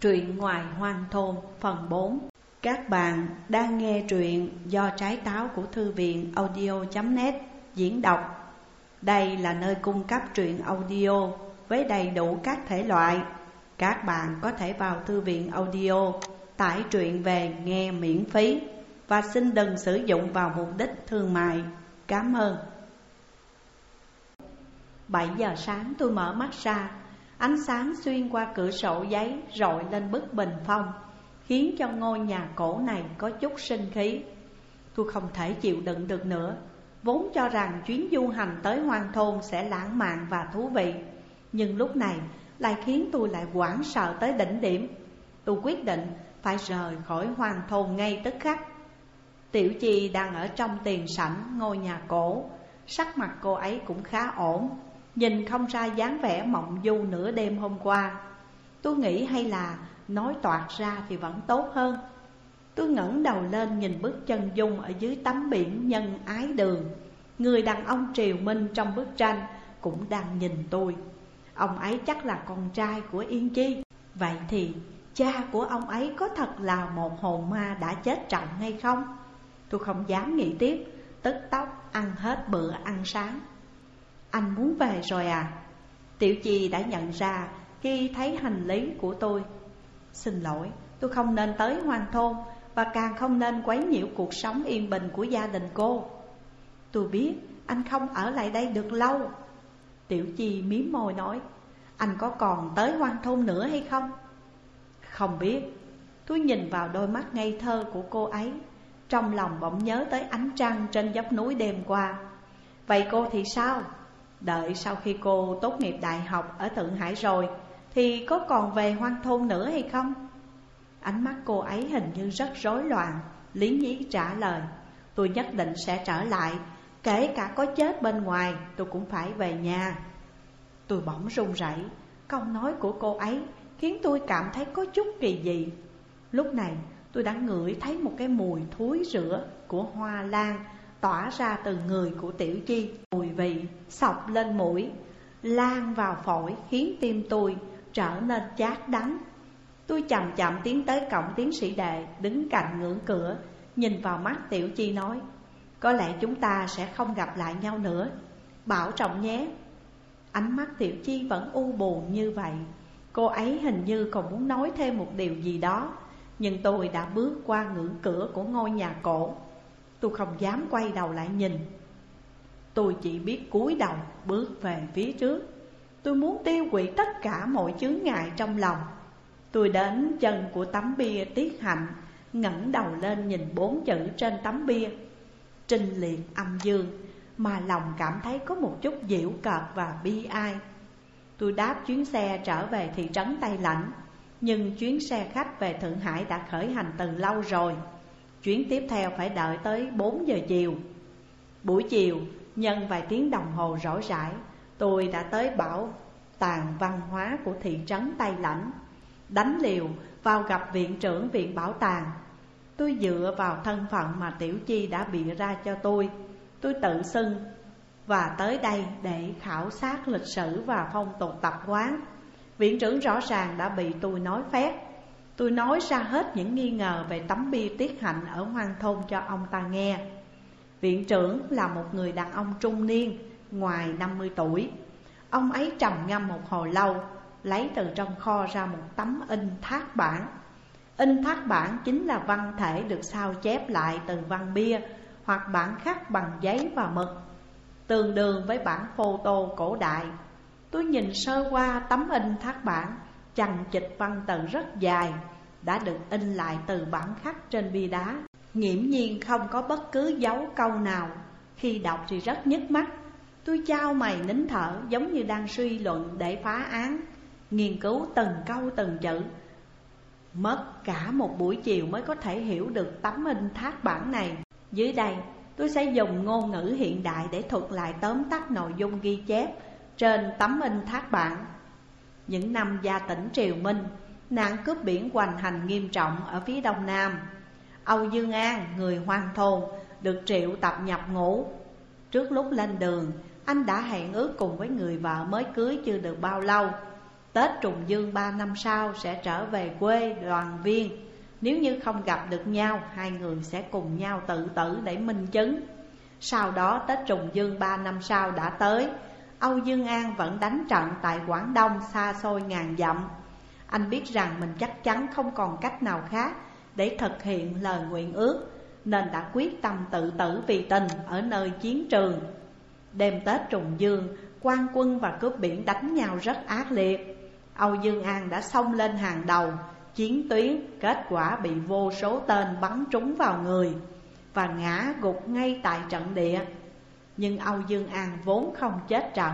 Truyện ngoài hoang thôn, phần 4 Các bạn đang nghe truyện do trái táo của thư viện audio.net diễn đọc. Đây là nơi cung cấp truyện audio với đầy đủ các thể loại. Các bạn có thể vào thư viện audio, tải truyện về nghe miễn phí Và xin đừng sử dụng vào mục đích thương mại. Cảm ơn. 7 giờ sáng tôi mở mắt ra Ánh sáng xuyên qua cửa sổ giấy rọi lên bức bình phong, Khiến cho ngôi nhà cổ này có chút sinh khí. Tôi không thể chịu đựng được nữa, Vốn cho rằng chuyến du hành tới hoang thôn sẽ lãng mạn và thú vị. Nhưng lúc này lại khiến tôi lại hoảng sợ tới đỉnh điểm. Tôi quyết định phải rời khỏi hoang thôn ngay tức khắc. Tiểu Chi đang ở trong tiền sảnh ngôi nhà cổ, Sắc mặt cô ấy cũng khá ổn. Nhìn không ra dáng vẻ mộng du nửa đêm hôm qua. Tôi nghĩ hay là nói toạt ra thì vẫn tốt hơn. Tôi ngẩng đầu lên nhìn bức chân dung ở dưới tấm biển nhân ái đường. Người đàn ông triều minh trong bức tranh cũng đang nhìn tôi. Ông ấy chắc là con trai của Yên Chi. Vậy thì cha của ông ấy có thật là một hồn ma đã chết trọng hay không? Tôi không dám nghĩ tiếp, Tức tốc ăn hết bữa ăn sáng anh muốn về rồi à? Tiểu Chi đã nhận ra khi thấy hành lý của tôi. Xin lỗi, tôi không nên tới hoang thôn Và càng không nên quấy nhiễu cuộc sống yên bình của gia đình cô. Tôi biết anh không ở lại đây được lâu. Tiểu Chi miếm môi nói Anh có còn tới hoang thôn nữa hay không? Không biết. Tôi nhìn vào đôi mắt ngây thơ của cô ấy. Trong lòng bỗng nhớ tới ánh trăng trên dốc núi đêm qua. Vậy cô thì sao? Đợi sau khi cô tốt nghiệp đại học ở Thượng Hải rồi, Thì có còn về hoang thôn nữa hay không? Ánh mắt cô ấy hình như rất rối loạn, Lý nhí trả lời, Tôi nhất định sẽ trở lại, Kể cả có chết bên ngoài, tôi cũng phải về nhà Tôi bỗng run rẩy, Câu nói của cô ấy khiến tôi cảm thấy có chút kỳ dị Lúc này, tôi đã ngửi thấy một cái mùi thối rửa của hoa lan tỏa ra từ người của Tiểu Chi Mùi vị sọc lên mũi, lan vào phổi khiến tim tôi trở nên chát đắng. Tôi chậm chậm tiến tới cổng tiến sĩ đệ đứng cạnh ngưỡng cửa Nhìn vào mắt Tiểu Chi nói Có lẽ chúng ta sẽ không gặp lại nhau nữa. Bảo trọng nhé. Ánh mắt Tiểu Chi vẫn u buồn như vậy. Cô ấy hình như còn muốn nói thêm một điều gì đó Nhưng tôi đã bước qua ngưỡng cửa của ngôi nhà cổ. Tôi không dám quay đầu lại nhìn. Tôi chỉ biết cúi đầu bước về phía trước. Tôi muốn tiêu hủy tất cả mọi chướng ngại trong lòng. Tôi đến chân của tấm bia tiết hạnh, ngẩng đầu lên nhìn bốn chữ trên tấm bia. Trinh liệt âm dương, Mà lòng cảm thấy có một chút dịu cợt và bi ai. Tôi đáp chuyến xe trở về thị trấn Tây Lãnh, Nhưng chuyến xe khách về Thượng Hải đã khởi hành từ lâu rồi. Chuyến tiếp theo phải đợi tới 4 giờ chiều. Buổi chiều, nhân vài tiếng đồng hồ rỗi rãi Tôi đã tới bảo tàng văn hóa của thị trấn Tây Lãnh Đánh liều vào gặp viện trưởng viện bảo tàng. Tôi dựa vào thân phận mà Tiểu Chi đã bịa ra cho tôi. Tôi tự xưng và tới đây để khảo sát lịch sử và phong tục tập quán. Viện trưởng rõ ràng đã bị tôi nói phép Tôi nói ra hết những nghi ngờ về tấm bia tiết hạnh ở hoang thôn cho ông ta nghe. Viện trưởng là một người đàn ông trung niên, ngoài 50 tuổi. Ông ấy trầm ngâm một hồi lâu, lấy từ trong kho ra một tấm in thác bản In thác bản chính là văn thể được sao chép lại từ văn bia Hoặc bản khắc bằng giấy và mực Tương đương với bản photo cổ đại. Tôi nhìn sơ qua tấm in thác bản Chằng chịch văn tự rất dài, Đã được in lại từ bản khắc trên bia đá. Nghiễm nhiên không có bất cứ dấu câu nào. Khi đọc thì rất nhức mắt. Tôi trao mày nín thở giống như đang suy luận để phá án. Nghiên cứu từng câu từng chữ. Mất cả một buổi chiều mới có thể hiểu được tấm in thác bản này. Dưới đây, tôi sẽ dùng ngôn ngữ hiện đại để thuật lại tóm tắt nội dung ghi chép Trên tấm in thác bản những năm gia tỉnh Triều Minh Nạn cướp biển hoành hành nghiêm trọng ở phía đông nam. Âu Dương An, người hoang thôn, được triệu tập nhập ngũ. Trước lúc lên đường, anh đã hẹn ước cùng với người vợ mới cưới chưa được bao lâu. Tết trùng dương ba năm sau sẽ trở về quê đoàn viên. Nếu như không gặp được nhau Hai người sẽ cùng nhau tự tử để minh chứng. Sau đó Tết trùng dương ba năm sau đã tới Âu Dương An vẫn đánh trận tại Quảng Đông xa xôi ngàn dặm. Anh biết rằng mình chắc chắn không còn cách nào khác Để thực hiện lời nguyện ước, Nên đã quyết tâm tự tử vì tình ở nơi chiến trường. Đêm Tết trùng dương, quan quân và cướp biển đánh nhau rất ác liệt. Âu Dương An đã xông lên hàng đầu, Chiến tuyến, kết quả bị vô số tên bắn trúng vào người Và ngã gục ngay tại trận địa. Nhưng Âu Dương An vốn không chết trận,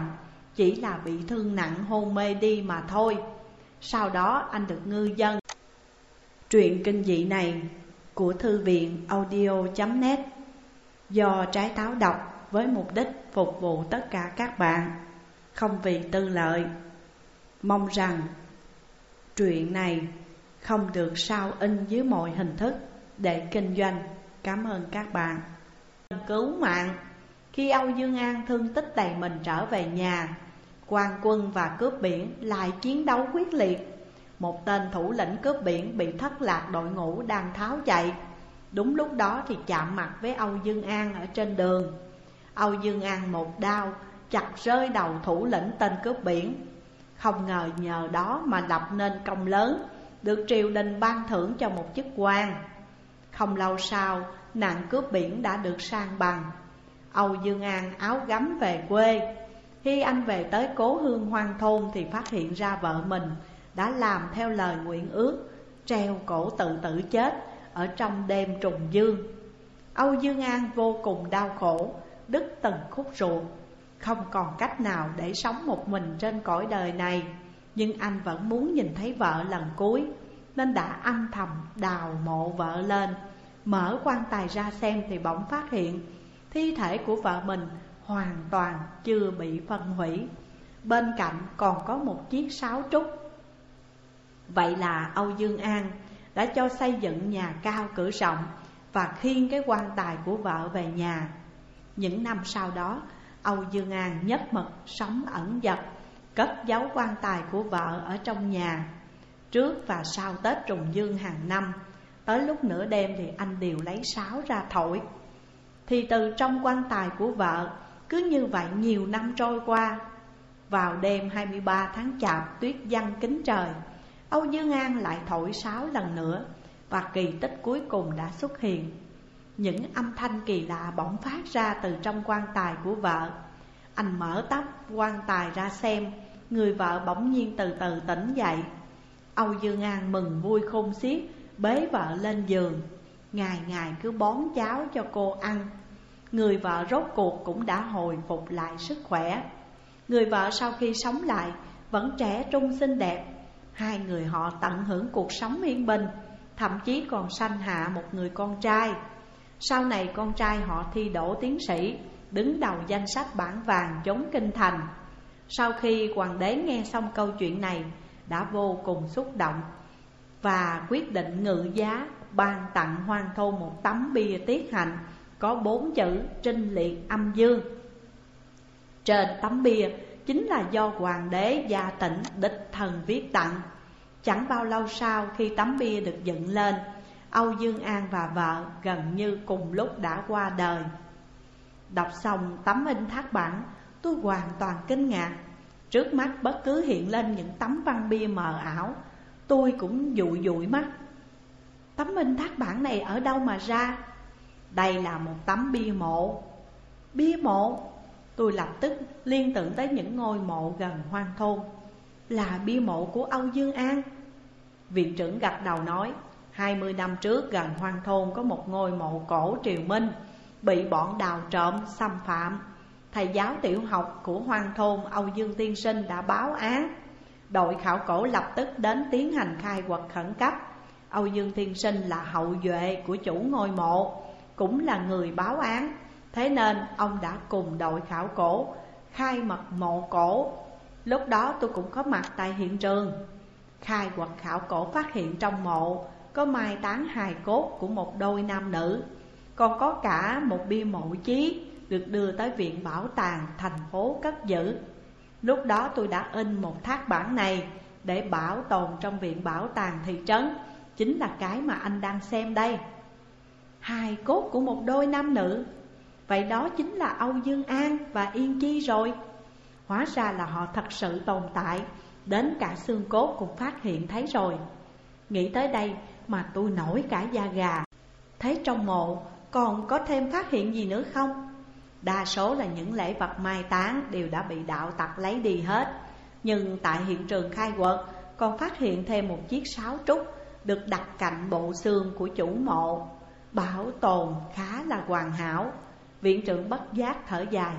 Chỉ là bị thương nặng hôn mê đi mà thôi. Sau đó anh được ngư dân. Truyện kinh dị này của thư viện audio.net Do trái táo đọc với mục đích phục vụ tất cả các bạn. Không vì tư lợi. Mong rằng truyện này không được sao in dưới mọi hình thức để kinh doanh. Cảm ơn các bạn. Cứu mạng. Khi Âu Dương An thương tích đầy mình trở về nhà, quan quân và cướp biển lại chiến đấu quyết liệt. Một tên thủ lĩnh cướp biển bị thất lạc đội ngũ đang tháo chạy. Đúng lúc đó thì chạm mặt với Âu Dương An ở trên đường. Âu Dương An một đao chặt rơi đầu thủ lĩnh tên cướp biển không ngờ nhờ đó mà lập nên công lớn Được triều đình ban thưởng cho một chức quan Không lâu sau nạn cướp biển đã được sang bằng Âu Dương An áo gấm về quê. Khi anh về tới cố hương hoang thôn Thì phát hiện ra vợ mình đã làm theo lời nguyện ước, Treo cổ tự tử chết ở trong đêm trùng dương. Âu Dương An vô cùng đau khổ, Đứt từng khúc ruột. Không còn cách nào để sống một mình trên cõi đời này, Nhưng anh vẫn muốn nhìn thấy vợ lần cuối, Nên đã âm thầm đào mộ vợ lên. Mở quan tài ra xem thì bỗng phát hiện Thi thể của vợ mình hoàn toàn chưa bị phân hủy. Bên cạnh còn có một chiếc sáo trúc. Vậy là Âu Dương An đã cho xây dựng nhà cao cửa rộng Và khiêng cái quan tài của vợ về nhà. Những năm sau đó, Âu Dương An nhất mực sống ẩn dật, Cất giấu quan tài của vợ ở trong nhà. Trước và sau Tết trùng dương hàng năm, Tới lúc nửa đêm thì anh đều lấy sáo ra thổi. Thì từ trong quan tài của vợ, Cứ như vậy nhiều năm trôi qua. Vào đêm 23 tháng chạp, tuyết giăng kính trời, Âu Dương An lại thổi sáo lần nữa Và kỳ tích cuối cùng đã xuất hiện. Những âm thanh kỳ lạ bỗng phát ra từ trong quan tài của vợ. Anh mở tóc, quan tài ra xem, Người vợ bỗng nhiên từ từ tỉnh dậy. Âu Dương An mừng vui khôn xiết, Bế vợ lên giường. Ngày ngày cứ bón cháo cho cô ăn. Người vợ rốt cuộc cũng đã hồi phục lại sức khỏe. Người vợ sau khi sống lại Vẫn trẻ trung xinh đẹp. Hai người họ tận hưởng cuộc sống yên bình, Thậm chí còn sanh hạ một người con trai. Sau này con trai họ thi đỗ tiến sĩ, Đứng đầu danh sách bản vàng chống kinh thành. Sau khi hoàng đế nghe xong câu chuyện này, Đã vô cùng xúc động Và quyết định ngự giá ban tặng hoang thôn một tấm bia tiết hạnh, Có bốn chữ trinh liệt âm dương. Trên tấm bia chính là do hoàng đế gia tỉnh đích thần viết tặng. Chẳng bao lâu sau khi tấm bia được dựng lên, Âu Dương An và vợ gần như cùng lúc đã qua đời. Đọc xong tấm in thác bản, Tôi hoàn toàn kinh ngạc. Trước mắt bất cứ hiện lên những tấm văn bia mờ ảo, Tôi cũng dụi dụi mắt. Tấm minh thác bản này ở đâu mà ra? Đây là một tấm bia mộ. Bia mộ? Tôi lập tức liên tưởng tới những ngôi mộ gần hoang thôn. Là bia mộ của Âu Dương An. Viện trưởng gật đầu nói, Hai mươi năm trước gần hoang thôn có một ngôi mộ cổ triều minh, Bị bọn đào trộm xâm phạm. Thầy giáo tiểu học của hoang thôn Âu Dương Tiên Sinh đã báo án. Đội khảo cổ lập tức đến tiến hành khai quật khẩn cấp. Âu Dương Thiên Sinh là hậu duệ của chủ ngôi mộ, Cũng là người báo án. Thế nên ông đã cùng đội khảo cổ, khai mật mộ cổ. Lúc đó tôi cũng có mặt tại hiện trường. Khai quật khảo cổ phát hiện trong mộ có mai táng hài cốt của một đôi nam nữ. Còn có cả một bia mộ chí được đưa tới viện bảo tàng thành phố cất giữ. Lúc đó tôi đã in một thác bản này để bảo tồn trong viện bảo tàng thị trấn. Chính là cái mà anh đang xem đây. Hài cốt của một đôi nam nữ. Vậy đó chính là Âu Dương An và Yên Chi rồi. Hóa ra là họ thật sự tồn tại. Đến cả xương cốt cũng phát hiện thấy rồi. Nghĩ tới đây mà tôi nổi cả da gà. Thấy trong mộ còn có thêm phát hiện gì nữa không? Đa số là những lễ vật mai táng đều đã bị đạo tặc lấy đi hết. Nhưng tại hiện trường khai quật còn phát hiện thêm một chiếc sáo trúc được đặt cạnh bộ xương của chủ mộ, Bảo tồn khá là hoàn hảo. Viện trưởng bất giác thở dài.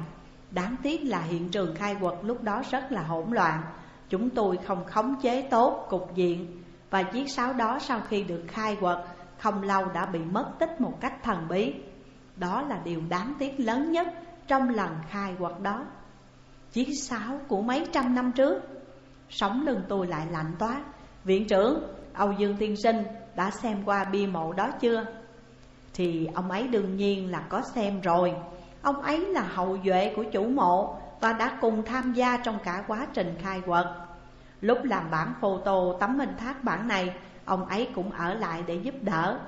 Đáng tiếc là hiện trường khai quật lúc đó rất là hỗn loạn. Chúng tôi không khống chế tốt cục diện. Và chiếc sáo đó sau khi được khai quật, Không lâu đã bị mất tích một cách thần bí. Đó là điều đáng tiếc lớn nhất trong lần khai quật đó. Chiếc sáo của mấy trăm năm trước. Sống lưng tôi lại lạnh toát. Viện trưởng Âu Dương Tiên Sinh đã xem qua bia mộ đó chưa? Thì ông ấy đương nhiên là có xem rồi. Ông ấy là hậu duệ của chủ mộ Và đã cùng tham gia trong cả quá trình khai quật. Lúc làm bản photo tấm hình thác bản này, Ông ấy cũng ở lại để giúp đỡ.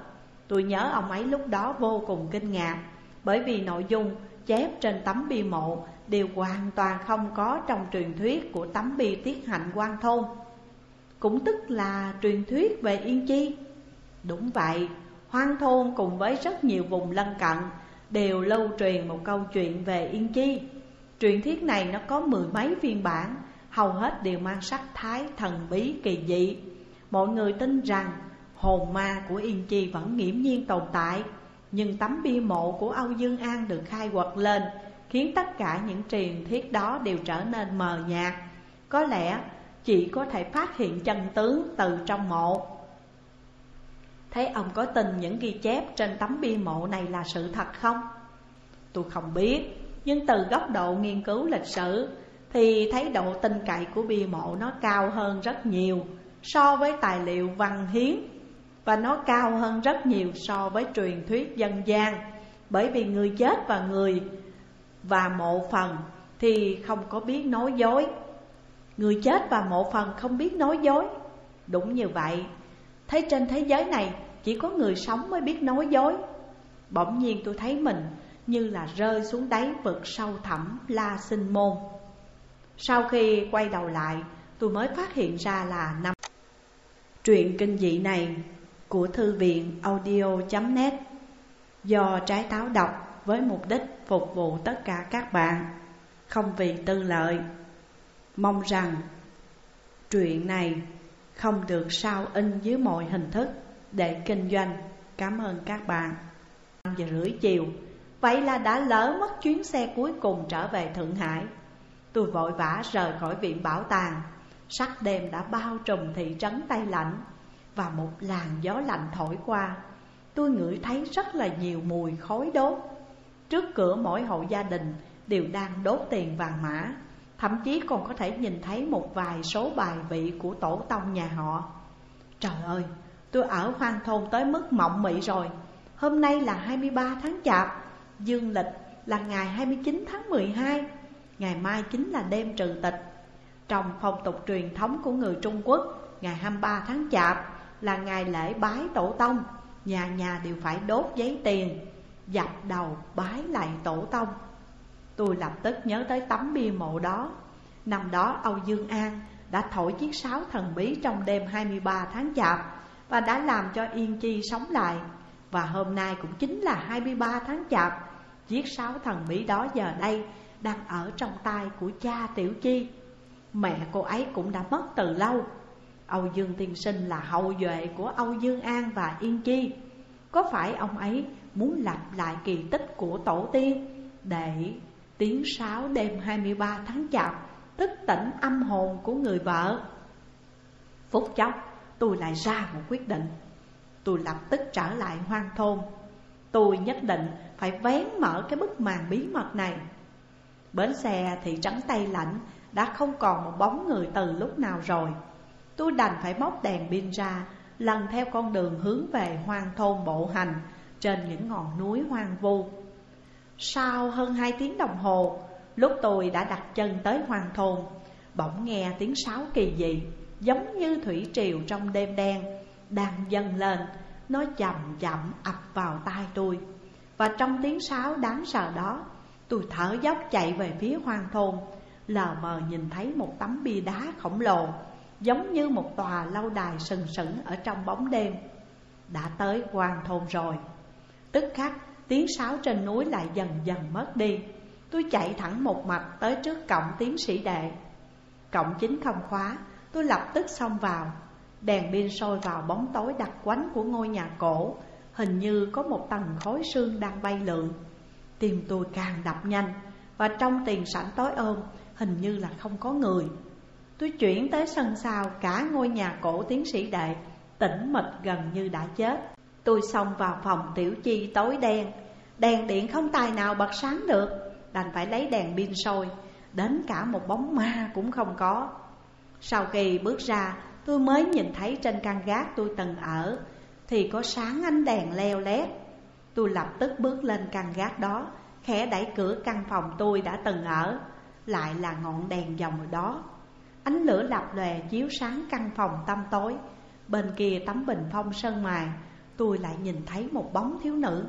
Tôi nhớ ông ấy lúc đó vô cùng kinh ngạc, Bởi vì nội dung chép trên tấm bia mộ Đều hoàn toàn không có trong truyền thuyết của tấm bia tiết hạnh quan thôn. Cũng tức là truyền thuyết về Yên Chi. Đúng vậy, hoang thôn cùng với rất nhiều vùng lân cận Đều lưu truyền một câu chuyện về Yên Chi. Truyền thuyết này nó có mười mấy phiên bản Hầu hết đều mang sắc thái thần bí kỳ dị. Mọi người tin rằng hồn ma của Yên Chi vẫn nghiễm nhiên tồn tại Nhưng tấm bia mộ của Âu Dương An được khai quật lên Khiến tất cả những truyền thuyết đó đều trở nên mờ nhạt. Có lẽ chỉ có thể phát hiện chân tướng từ trong mộ. Thấy ông có tin những ghi chép trên tấm bia mộ này là sự thật không? Tôi không biết, Nhưng từ góc độ nghiên cứu lịch sử Thì thấy độ tin cậy của bia mộ nó cao hơn rất nhiều So với tài liệu văn hiến, Và nó cao hơn rất nhiều so với truyền thuyết dân gian. Bởi vì người chết và người và mộ phần Thì không có biết nói dối. Người chết và mộ phần không biết nói dối. Đúng như vậy, Thấy trên thế giới này chỉ có người sống mới biết nói dối. Bỗng nhiên tôi thấy mình như là rơi xuống đáy vực sâu thẳm la sinh môn. Sau khi quay đầu lại, tôi mới phát hiện ra là năm Truyện kinh dị này của thư viện audio.net Do trái táo đọc với mục đích phục vụ tất cả các bạn, Không vì tư lợi. Mong rằng truyện này không được sao in dưới mọi hình thức để kinh doanh. Cảm ơn các bạn. 5 giờ rưỡi chiều, Vậy là đã lỡ mất chuyến xe cuối cùng trở về Thượng Hải. Tôi vội vã rời khỏi viện bảo tàng. Sắc đêm đã bao trùm thị trấn Tây Lạnh Và một làn gió lạnh thổi qua. Tôi ngửi thấy rất là nhiều mùi khói đốt. Trước cửa mỗi hộ gia đình đều đang đốt tiền vàng mã. Thậm chí còn có thể nhìn thấy một vài số bài vị của tổ tông nhà họ. Trời ơi, tôi ở hoang thôn tới mức mộng mị rồi. Hôm nay là 23 tháng Chạp Dương lịch là ngày 29 tháng 12 Ngày mai chính là đêm trừ tịch. Trong phong tục truyền thống của người Trung Quốc Ngày 23 tháng Chạp là ngày lễ bái tổ tông. Nhà nhà đều phải đốt giấy tiền Dập đầu bái lại tổ tông. Tôi lập tức nhớ tới tấm bia mộ đó. Năm đó, Âu Dương An đã thổi chiếc sáo thần bí trong đêm 23 tháng Chạp Và đã làm cho Yên Chi sống lại. Và hôm nay cũng chính là 23 tháng Chạp. Chiếc sáo thần bí đó giờ đây đang ở trong tay của cha Tiểu Chi. Mẹ cô ấy cũng đã mất từ lâu. Âu Dương Tiên Sinh là hậu duệ của Âu Dương An và Yên Chi. Có phải ông ấy muốn lặp lại kỳ tích của tổ tiên Để tiếng sáo đêm 23 tháng chạp Thức tỉnh âm hồn của người vợ. Phút chốc, tôi lại ra một quyết định. Tôi lập tức trở lại hoang thôn. Tôi nhất định phải vén mở cái bức màn bí mật này. Bến xe thị trấn Tây Lạnh đã không còn một bóng người từ lúc nào rồi. Tôi đành phải móc đèn pin ra, Lần theo con đường hướng về hoang thôn bộ hành Trên những ngọn núi hoang vu. Sau hơn hai tiếng đồng hồ, Lúc tôi đã đặt chân tới hoàng thôn, Bỗng nghe tiếng sáo kỳ dị, Giống như thủy triều trong đêm đen, Đang dâng lên, Nó chậm chậm ập vào tai tôi. Và trong tiếng sáo đáng sợ đó, Tôi thở dốc chạy về phía hoàng thôn, Lờ mờ nhìn thấy một tấm bia đá khổng lồ, Giống như một tòa lâu đài sừng sững ở trong bóng đêm. Đã tới hoàng thôn rồi. Tức khắc tiếng sáo trên núi lại dần dần mất đi. Tôi chạy thẳng một mạch tới trước cổng tiến sĩ đệ. Cổng chính không khóa, Tôi lập tức xông vào. Đèn pin sôi vào bóng tối đặc quánh của ngôi nhà cổ. Hình như có một tầng khói sương đang bay lượn. Tim tôi càng đập nhanh, Và trong tiền sảnh tối ôm, Hình như là không có người. Tôi chuyển tới sân sau, Cả ngôi nhà cổ tiến sĩ đệ, Tĩnh mịch gần như đã chết. Tôi xông vào phòng tiểu chi tối đen. Đèn điện không tài nào bật sáng được. Đành phải lấy đèn pin sôi. Đến cả một bóng ma cũng không có. Sau khi bước ra, Tôi mới nhìn thấy trên căn gác tôi từng ở, Thì có sáng ánh đèn leo lét. Tôi lập tức bước lên căn gác đó, Khẽ đẩy cửa căn phòng tôi đã từng ở. Lại là ngọn đèn dòng đó. Ánh lửa lập lòe chiếu sáng căn phòng tăm tối. Bên kia tấm bình phong sơn mài Tôi lại nhìn thấy một bóng thiếu nữ.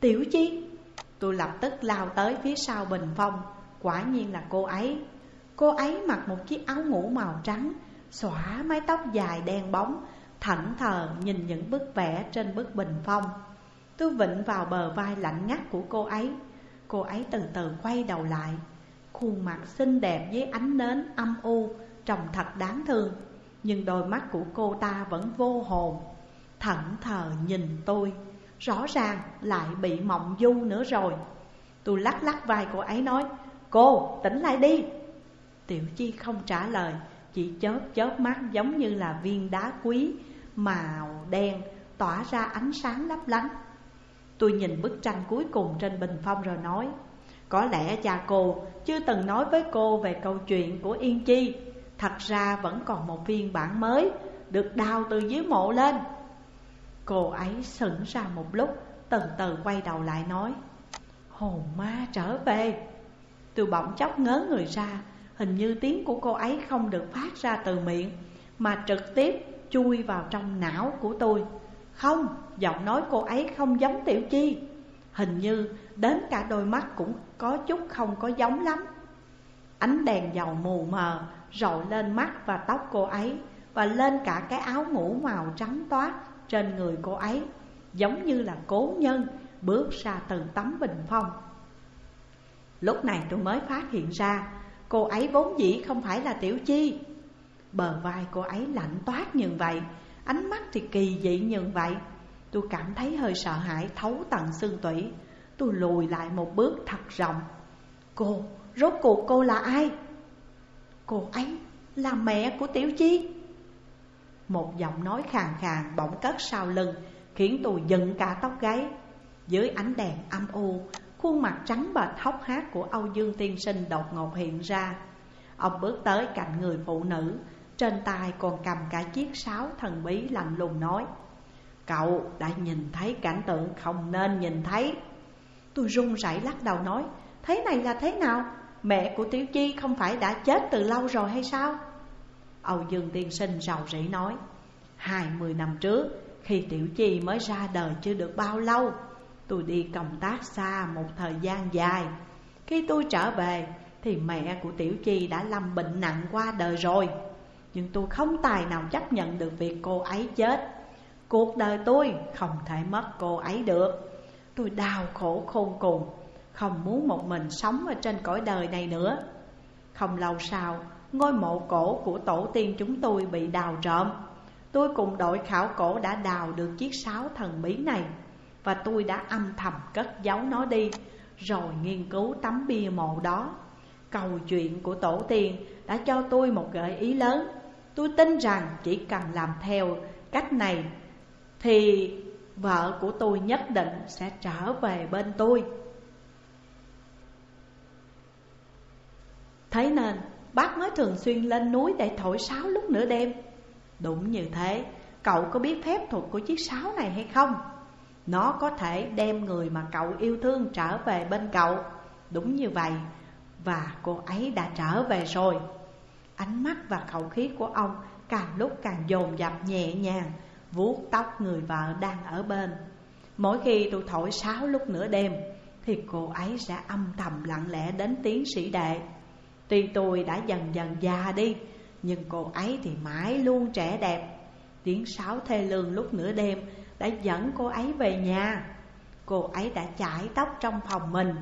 Tiểu chi, Tôi lập tức lao tới phía sau bình phong. Quả nhiên là cô ấy. Cô ấy mặc một chiếc áo ngủ màu trắng, Xõa mái tóc dài đen bóng Thảnh thờ nhìn những bức vẽ trên bức bình phong. Tôi vịnh vào bờ vai lạnh ngắt của cô ấy. Cô ấy từ từ quay đầu lại. Khuôn mặt xinh đẹp với ánh nến âm u, Trông thật đáng thương. Nhưng đôi mắt của cô ta vẫn vô hồn. Thẫn thờ nhìn tôi. Rõ ràng lại bị mộng du nữa rồi. Tôi lắc lắc vai cô ấy nói, Cô, tỉnh lại đi. Tiểu Chi không trả lời, Chỉ chớp chớp mắt giống như là viên đá quý Màu đen tỏa ra ánh sáng lấp lánh. Tôi nhìn bức tranh cuối cùng trên bình phong rồi nói, Có lẽ cha cô chưa từng nói với cô về câu chuyện của Yên Chi. Thật ra vẫn còn một phiên bản mới Được đào từ dưới mộ lên. Cô ấy sững ra một lúc Từ từ quay đầu lại nói Hồn ma trở về. Tôi bỗng chốc ngớ người ra Hình như tiếng của cô ấy không được phát ra từ miệng Mà trực tiếp chui vào trong não của tôi. Không, giọng nói cô ấy không giống Tiểu Chi. Hình như đến cả đôi mắt cũng có chút không có giống lắm. Ánh đèn dầu mù mờ rọi lên mắt và tóc cô ấy Và lên cả cái áo ngủ màu trắng toát trên người cô ấy Giống như là cố nhân bước ra từ tấm bình phong. Lúc này tôi mới phát hiện ra Cô ấy vốn dĩ không phải là Tiểu Chi. Bờ vai cô ấy lạnh toát như vậy Ánh mắt thì kỳ dị như vậy. Tôi cảm thấy hơi sợ hãi thấu tận xương tủy. Tôi lùi lại một bước thật rộng. Cô, rốt cuộc cô là ai? Cô ấy là mẹ của Tiểu Chi. Một giọng nói khàn khàn bỗng cất sau lưng, Khiến tôi dựng cả tóc gáy Dưới ánh đèn âm u, Khuôn mặt trắng bệch hốc hác của Âu Dương Tiên Sinh đột ngột hiện ra Ông bước tới cạnh người phụ nữ, Trên tay còn cầm cả chiếc sáo thần bí lạnh lùng nói, Cậu đã nhìn thấy cảnh tượng không nên nhìn thấy Tôi run rẩy lắc đầu nói, Thế này là thế nào? Mẹ của Tiểu Chi không phải đã chết từ lâu rồi hay sao? Âu Dương Tiên Sinh rầu rĩ nói, Hai mươi năm trước, Khi Tiểu Chi mới ra đời chưa được bao lâu, Tôi đi công tác xa một thời gian dài. Khi tôi trở về, Thì mẹ của Tiểu Chi đã lâm bệnh nặng qua đời rồi. Nhưng tôi không tài nào chấp nhận được việc cô ấy chết. Cuộc đời tôi không thể mất cô ấy được. Tôi đau khổ khôn cùng, Không muốn một mình sống ở trên cõi đời này nữa. Không lâu sau Ngôi mộ cổ của tổ tiên chúng tôi bị đào trộm. Tôi cùng đội khảo cổ đã đào được chiếc sáo thần bí này, Và tôi đã âm thầm cất giấu nó đi, Rồi nghiên cứu tấm bia mộ đó. Câu chuyện của tổ tiên đã cho tôi một gợi ý lớn. Tôi tin rằng chỉ cần làm theo cách này, Thì vợ của tôi nhất định sẽ trở về bên tôi. Thế nên bác mới thường xuyên lên núi để thổi sáo lúc nửa đêm. Đúng như thế, cậu có biết phép thuật của chiếc sáo này hay không? Nó có thể đem người mà cậu yêu thương trở về bên cậu. Đúng như vậy, và cô ấy đã trở về rồi. Ánh mắt và khẩu khí của ông càng lúc càng dồn dập nhẹ nhàng vuốt tóc người vợ đang ở bên. Mỗi khi tôi thổi sáo lúc nửa đêm Thì cô ấy sẽ âm thầm lặng lẽ đến tiếng sĩ đệ. Tuy tôi đã dần dần già đi, Nhưng cô ấy thì mãi luôn trẻ đẹp. Tiếng sáo thê lương lúc nửa đêm Đã dẫn cô ấy về nhà. Cô ấy đã chải tóc trong phòng mình,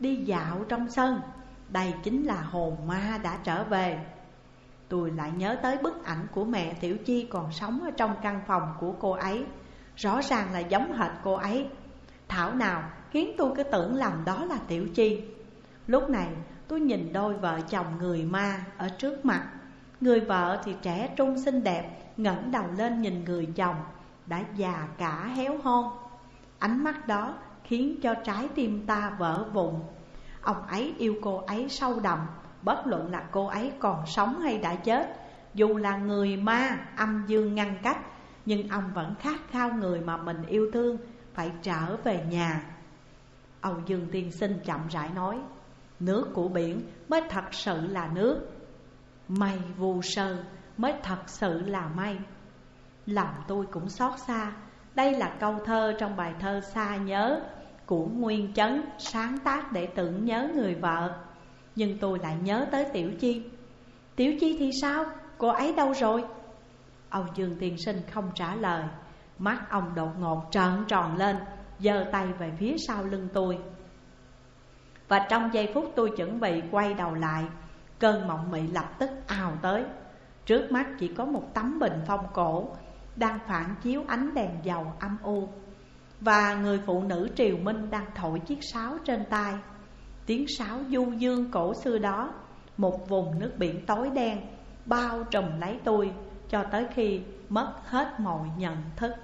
Đi dạo trong sân. Đây chính là hồn ma đã trở về. Tôi lại nhớ tới bức ảnh của mẹ Tiểu Chi còn sống ở trong căn phòng của cô ấy. Rõ ràng là giống hệt cô ấy. Thảo nào khiến tôi cứ tưởng làm đó là Tiểu Chi. Lúc này tôi nhìn đôi vợ chồng người ma ở trước mặt. Người vợ thì trẻ trung xinh đẹp, ngẩng đầu lên nhìn người chồng, Đã già cả héo hon. Ánh mắt đó khiến cho trái tim ta vỡ vụn. Ông ấy yêu cô ấy sâu đậm, Bất luận là cô ấy còn sống hay đã chết. Dù là người ma, âm dương ngăn cách, Nhưng ông vẫn khát khao người mà mình yêu thương, Phải trở về nhà. Âu Dương Tiên Sinh chậm rãi nói Nước của biển mới thật sự là nước. Mây vu sơ mới thật sự là mây. Làm tôi cũng xót xa. Đây là câu thơ trong bài thơ Xa Nhớ Của Nguyên Chấn, sáng tác để tưởng nhớ người vợ. Nhưng tôi lại nhớ tới Tiểu Chi. Tiểu Chi thì sao? Cô ấy đâu rồi? Âu Dương Tiên Sinh không trả lời. Mắt ông đột ngột trợn tròn lên, giơ tay về phía sau lưng tôi. Và trong giây phút tôi chuẩn bị quay đầu lại, Cơn mộng mị lập tức ào tới. Trước mắt chỉ có một tấm bình phong cổ Đang phản chiếu ánh đèn dầu âm u. Và người phụ nữ triều minh đang thổi chiếc sáo trên tay. Tiếng sáo du dương cổ xưa đó, Một vùng nước biển tối đen, Bao trùm lấy tôi Cho tới khi mất hết mọi nhận thức.